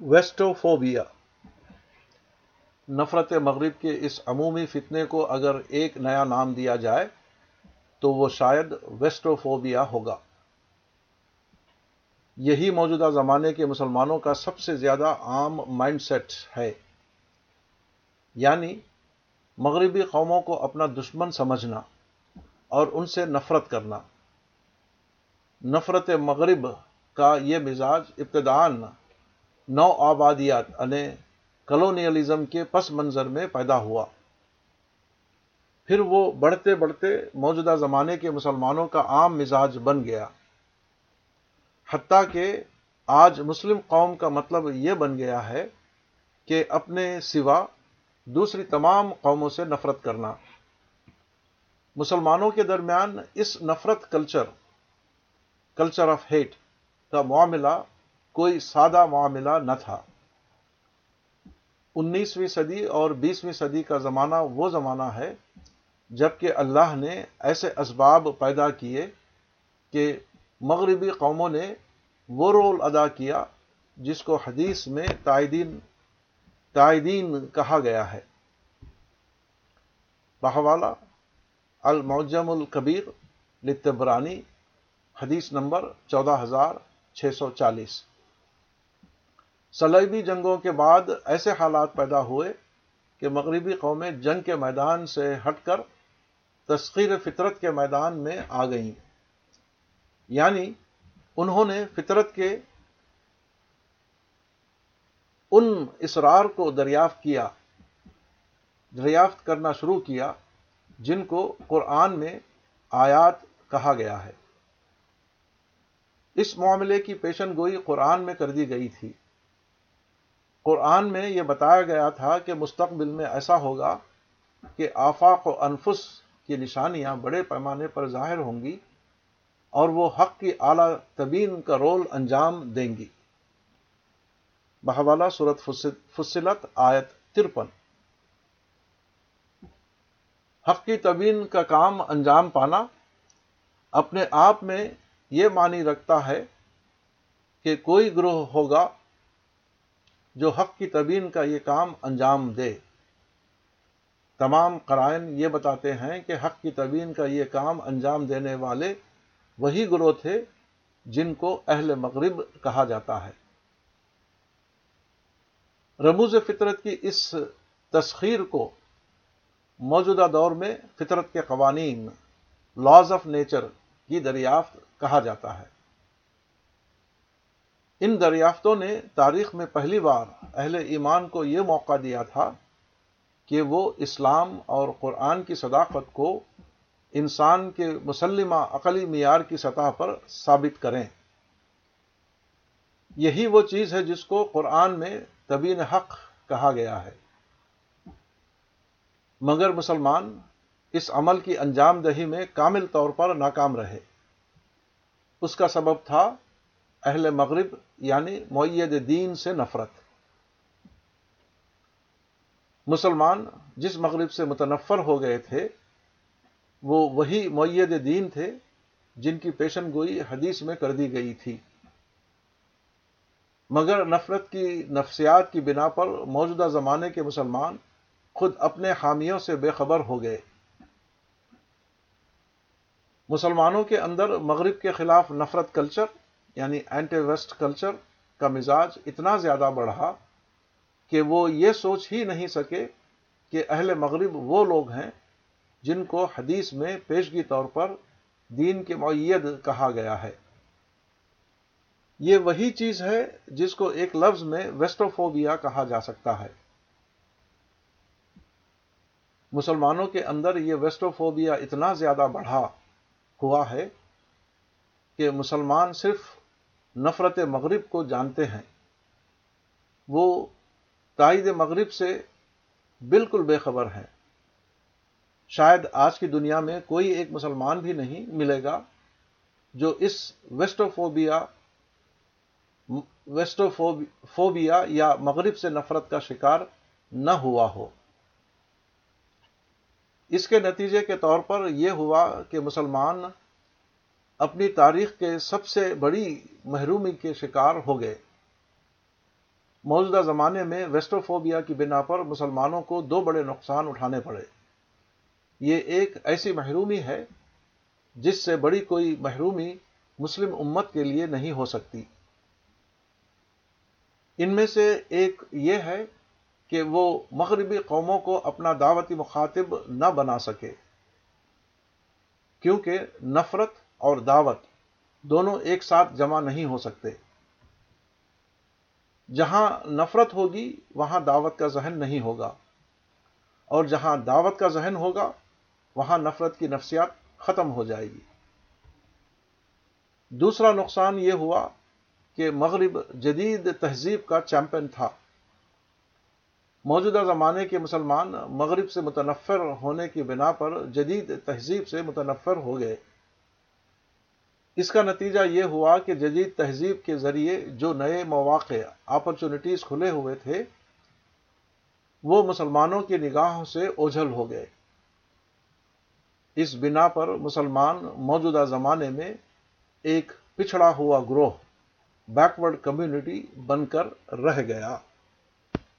ویسٹوفوبیا۔ نفرت مغرب کے اس عمومی فتنے کو اگر ایک نیا نام دیا جائے، تو وہ شاید ویسٹوفوبیا ہوگا۔ یہی موجودہ زمانے کے مسلمانوں کا سب سے زیادہ عام مائنڈ سیٹ ہے۔ یعنی مغربی قوموں کو اپنا دشمن سمجھنا اور ان سے نفرت کرنا۔ نفرت مغرب کا یہ مزاج ابتدان نو آبادیات یعنی کلونیلزم کے پس منظر میں پیدا ہوا۔ پھر وہ بڑھتے بڑھتے موجودہ زمانے کے مسلمانوں کا عام مزاج بن گیا۔ حتیٰ کہ آج مسلم قوم کا مطلب یہ بن گیا ہے کہ اپنے سوا دوسری تمام قوموں سے نفرت کرنا۔ مسلمانوں کے درمیان اس نفرت کلچر کلچر آف ہیٹ کا معاملہ کوئی سادہ معاملہ نہ تھا۔ انیسویں صدی اور بیسویں صدی کا زمانہ وہ زمانہ ہے جبکہ اللہ نے ایسے اسباب پیدا کیے کہ مغربی قوموں نے وہ رول ادا کیا جس کو حدیث میں تائدین تائدین کہا گیا ہے۔ بہوالا، المعجم الکبیر لتبرانی حدیث نمبر چودہ ہزار چھ سو چالیس۔ صلیبی جنگوں کے بعد ایسے حالات پیدا ہوئے کہ مغربی قومیں جنگ کے میدان سے ہٹ کر تسخیر فطرت کے میدان میں آ گئیں۔ یعنی انہوں نے فطرت کے ان اسرار کو دریافت کیا، دریافت کرنا شروع کیا، جن کو قرآن میں آیات کہا گیا ہے۔ اس معاملے کی پیشن گوئی قرآن میں کر دی گئی تھی۔ قرآن میں یہ بتایا گیا تھا کہ مستقبل میں ایسا ہوگا کہ آفاق و انفس کی نشانیاں بڑے پیمانے پر ظاہر ہوں گی اور وہ حق کی اعلی تبین کا رول انجام دیں گی۔ بہوالا صورت فصلت آیت ترپن۔ حق کی تبین کا کام انجام پانا اپنے آپ میں یہ معنی رکھتا ہے کہ کوئی گروہ ہوگا جو حق کی تبین کا یہ کام انجام دے۔ تمام قرائن یہ بتاتے ہیں کہ حق کی تبین کا یہ کام انجام دینے والے وہی گروہ تھے جن کو اہل مغرب کہا جاتا ہے۔ رموز فطرت کی اس تسخیر کو موجودہ دور میں فطرت کے قوانین لاز آف نیچر کی دریافت کہا جاتا ہے۔ ان دریافتوں نے تاریخ میں پہلی بار اہل ایمان کو یہ موقع دیا تھا کہ وہ اسلام اور قرآن کی صداقت کو انسان کے مسلمہ عقلی معیار کی سطح پر ثابت کریں۔ یہی وہ چیز ہے جس کو قرآن میں طبین حق کہا گیا ہے۔ مگر مسلمان اس عمل کی انجام دہی میں کامل طور پر ناکام رہے۔ اس کا سبب تھا اہل مغرب یعنی معید دین سے نفرت۔ مسلمان جس مغرب سے متنفر ہو گئے تھے، وہ وہی معید دین تھے جن کی پیشن گوئی حدیث میں کر دی گئی تھی۔ مگر نفرت کی، نفسیات کی بنا پر موجودہ زمانے کے مسلمان خود اپنے حامیوں سے بے خبر ہو گئے۔ مسلمانوں کے اندر مغرب کے خلاف نفرت کلچر یعنی اینٹی ویسٹ کلچر کا مزاج اتنا زیادہ بڑھا کہ وہ یہ سوچ ہی نہیں سکے کہ اہل مغرب وہ لوگ ہیں جن کو حدیث میں پیشگی طور پر دین کے معید کہا گیا ہے۔ یہ وہی چیز ہے جس کو ایک لفظ میں ویسٹوفوبیا کہا جا سکتا ہے۔ مسلمانوں کے اندر یہ ویسٹوفوبیا اتنا زیادہ بڑھا ہوا ہے کہ مسلمان صرف نفرت مغرب کو جانتے ہیں۔ وہ تائید مغرب سے بالکل بے خبر ہیں۔ شاید آج کی دنیا میں کوئی ایک مسلمان بھی نہیں ملے گا جو اس ویسٹوفوبیا ویسٹوفوبیا یا مغرب سے نفرت کا شکار نہ ہوا ہو۔ اس کے نتیجے کے طور پر یہ ہوا کہ مسلمان اپنی تاریخ کے سب سے بڑی محرومی کے شکار ہو گئے۔ موجودہ زمانے میں ویسٹوفوبیا کی بنا پر مسلمانوں کو دو بڑے نقصان اٹھانے پڑے۔ یہ ایک ایسی محرومی ہے جس سے بڑی کوئی محرومی مسلم امت کے لیے نہیں ہو سکتی۔ ان میں سے ایک یہ ہے کہ وہ مغربی قوموں کو اپنا دعوتی مخاطب نہ بنا سکے، کیونکہ نفرت اور دعوت، دونوں ایک ساتھ جمع نہیں ہو سکتے۔ جہاں نفرت ہوگی، وہاں دعوت کا ذہن نہیں ہوگا۔ اور جہاں دعوت کا ذہن ہوگا، وہاں نفرت کی نفسیات ختم ہو جائے گی۔ دوسرا نقصان یہ ہوا کہ مغرب جدید تہذیب کا چیمپئن تھا۔ موجودہ زمانے کے مسلمان مغرب سے متنفر ہونے کی بنا پر جدید تہذیب سے متنفر ہو گئے۔ اس کا نتیجہ یہ ہوا کہ جدید تہذیب کے ذریعے جو نئے مواقع اپرچونٹیز کھلے ہوئے تھے، وہ مسلمانوں کی نگاہوں سے اوجھل ہو گئے۔ اس بنا پر مسلمان موجودہ زمانے میں ایک پچھڑا ہوا گروہ بیکورڈ کمیونٹی بن کر رہ گیا۔